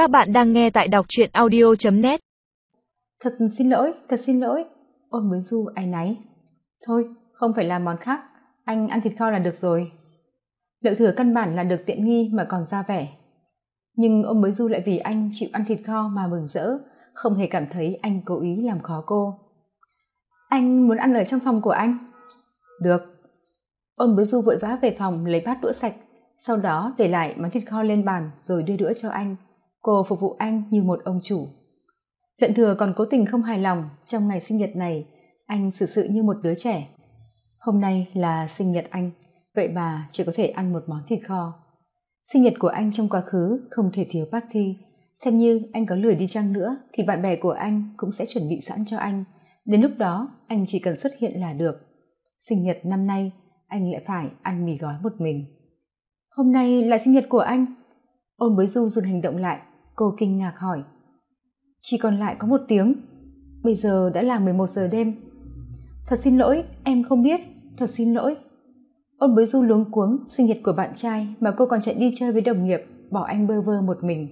Các bạn đang nghe tại đọc truyện audio.net Thật xin lỗi, thật xin lỗi. Ôn mới Du áy náy. Thôi, không phải làm món khác, anh ăn thịt kho là được rồi. Lợi thừa căn bản là được tiện nghi mà còn ra vẻ. Nhưng ôn mới Du lại vì anh chịu ăn thịt kho mà mừng rỡ, không hề cảm thấy anh cố ý làm khó cô. Anh muốn ăn ở trong phòng của anh? Được. Ôn mới Du vội vã về phòng lấy bát đũa sạch, sau đó để lại món thịt kho lên bàn rồi đưa đũa cho anh cô phục vụ anh như một ông chủ. Lận thừa còn cố tình không hài lòng trong ngày sinh nhật này, anh xử sự như một đứa trẻ. Hôm nay là sinh nhật anh, vậy bà chỉ có thể ăn một món thịt kho. Sinh nhật của anh trong quá khứ không thể thiếu party xem như anh có lười đi chăng nữa thì bạn bè của anh cũng sẽ chuẩn bị sẵn cho anh. Đến lúc đó, anh chỉ cần xuất hiện là được. Sinh nhật năm nay, anh lại phải ăn mì gói một mình. Hôm nay là sinh nhật của anh. Ôn với du dừng hành động lại cô kinh ngạc hỏi. Chỉ còn lại có một tiếng. Bây giờ đã là mười một giờ đêm. Thật xin lỗi, em không biết. Thật xin lỗi. Ôn Bối du luống cuống, sinh nhật của bạn trai mà cô còn chạy đi chơi với đồng nghiệp, bỏ anh bơ vơ một mình.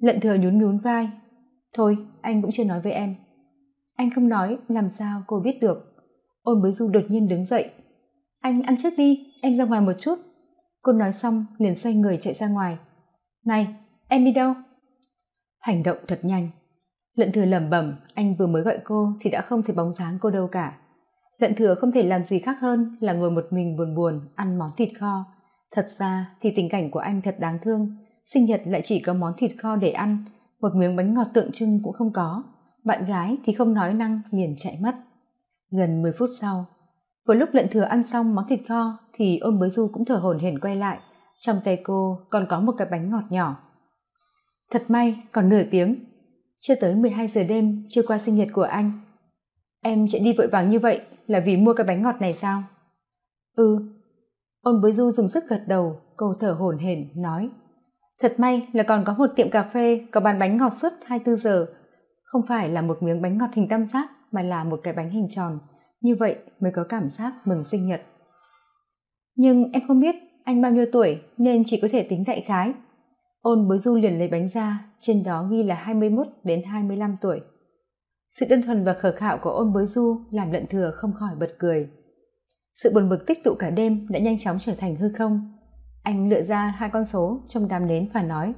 Lận thừa nhún nhún vai. Thôi, anh cũng chưa nói với em. Anh không nói, làm sao cô biết được? Ôn Bối du đột nhiên đứng dậy. Anh ăn trước đi, em ra ngoài một chút. Cô nói xong, liền xoay người chạy ra ngoài. Này, em đi đâu? Hành động thật nhanh. Lận thừa lẩm bẩm, anh vừa mới gọi cô thì đã không thấy bóng dáng cô đâu cả. Lận thừa không thể làm gì khác hơn là ngồi một mình buồn buồn, ăn món thịt kho. Thật ra thì tình cảnh của anh thật đáng thương. Sinh nhật lại chỉ có món thịt kho để ăn, một miếng bánh ngọt tượng trưng cũng không có. Bạn gái thì không nói năng, liền chạy mất. Gần mười phút sau, vừa lúc lận thừa ăn xong món thịt kho thì ôm bới du cũng thở hổn hển quay lại. Trong tay cô còn có một cái bánh ngọt nhỏ thật may, còn nửa tiếng. Chưa tới mười hai giờ đêm chưa qua sinh nhật của anh. Em chạy đi vội vàng như vậy là vì mua cái bánh ngọt này sao? Ừ. Ôn bối du dùng sức gật đầu cô thở hổn hển, nói. Thật may là còn có một tiệm cà phê, có bán bánh ngọt suốt hai mươi bốn giờ. Không phải là một miếng bánh ngọt hình tam giác, mà là một cái bánh hình tròn. Như vậy mới có cảm giác mừng sinh nhật. Nhưng em không biết anh bao nhiêu tuổi, nên chỉ có thể tính đại khái ôn Bối du liền lấy bánh ra, trên đó ghi là hai mươi một đến hai mươi lăm tuổi. Sự đơn thuần và khờ khạo của ôn Bối du làm lận thừa không khỏi bật cười. Sự buồn bực tích tụ cả đêm đã nhanh chóng trở thành hư không. Anh lựa ra hai con số trong đám nến và nói,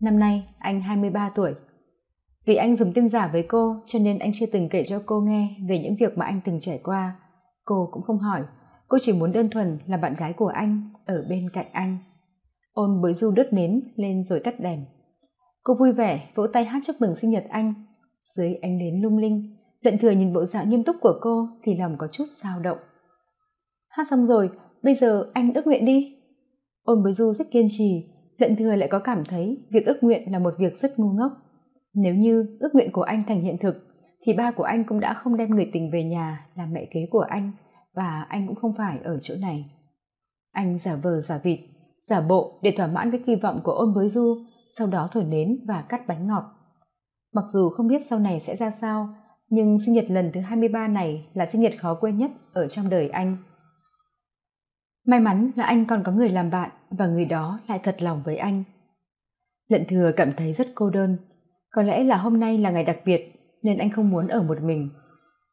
năm nay anh hai mươi ba tuổi. Vì anh dùng tên giả với cô cho nên anh chưa từng kể cho cô nghe về những việc mà anh từng trải qua. Cô cũng không hỏi, cô chỉ muốn đơn thuần là bạn gái của anh ở bên cạnh anh ôn bới du đứt nến lên rồi tắt đèn. Cô vui vẻ vỗ tay hát chúc mừng sinh nhật anh. Dưới ánh nến lung linh lận thừa nhìn bộ dạng nghiêm túc của cô thì lòng có chút sao động. Hát xong rồi, bây giờ anh ước nguyện đi. Ôn bới du rất kiên trì lận thừa lại có cảm thấy việc ước nguyện là một việc rất ngu ngốc. Nếu như ước nguyện của anh thành hiện thực, thì ba của anh cũng đã không đem người tình về nhà làm mẹ kế của anh và anh cũng không phải ở chỗ này. Anh giả vờ giả vịt giả bộ để thỏa mãn cái kỳ vọng của ôn với du sau đó thổi nến và cắt bánh ngọt. Mặc dù không biết sau này sẽ ra sao, nhưng sinh nhật lần thứ hai mươi ba này là sinh nhật khó quên nhất ở trong đời anh. May mắn là anh còn có người làm bạn và người đó lại thật lòng với anh. Lận thừa cảm thấy rất cô đơn. Có lẽ là hôm nay là ngày đặc biệt, nên anh không muốn ở một mình.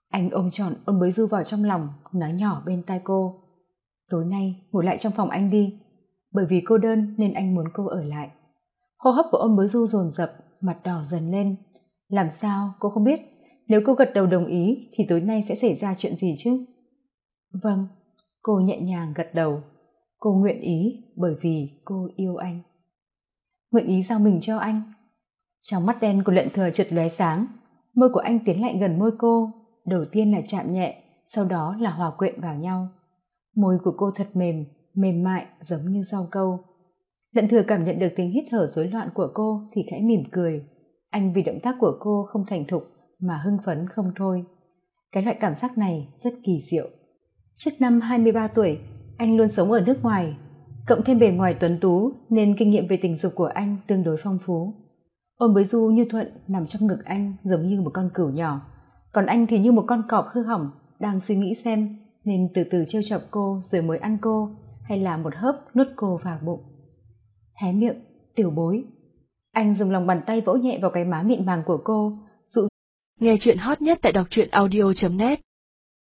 Anh ôm trọn ôm bới du vào trong lòng, nói nhỏ bên tai cô. Tối nay, ngủ lại trong phòng anh đi bởi vì cô đơn nên anh muốn cô ở lại. Hô hấp của ông bới du dồn dập mặt đỏ dần lên. Làm sao, cô không biết. Nếu cô gật đầu đồng ý, thì tối nay sẽ xảy ra chuyện gì chứ? Vâng cô nhẹ nhàng gật đầu. Cô nguyện ý, bởi vì cô yêu anh. Nguyện ý giao mình cho anh. Trong mắt đen của lận thừa chợt lóe sáng. Môi của anh tiến lại gần môi cô. Đầu tiên là chạm nhẹ, sau đó là hòa quyện vào nhau. Môi của cô thật mềm mềm mại giống như rau câu. Lận thừa cảm nhận được tiếng hít thở rối loạn của cô thì khẽ mỉm cười. Anh vì động tác của cô không thành thục mà hưng phấn không thôi. Cái loại cảm giác này rất kỳ diệu. Trước năm 23 tuổi, anh luôn sống ở nước ngoài, cộng thêm bề ngoài tuấn tú nên kinh nghiệm về tình dục của anh tương đối phong phú. Ôm với du như thuận nằm trong ngực anh giống như một con cừu nhỏ. Còn anh thì như một con cọp hư hỏng đang suy nghĩ xem nên từ từ trêu chọc cô rồi mới ăn cô hay là một hớp nuốt cô vào bụng. Hé miệng, tiểu bối. Anh dùng lòng bàn tay vỗ nhẹ vào cái má mịn màng của cô, dụ nghe chuyện hot nhất tại đọc truyện audio net.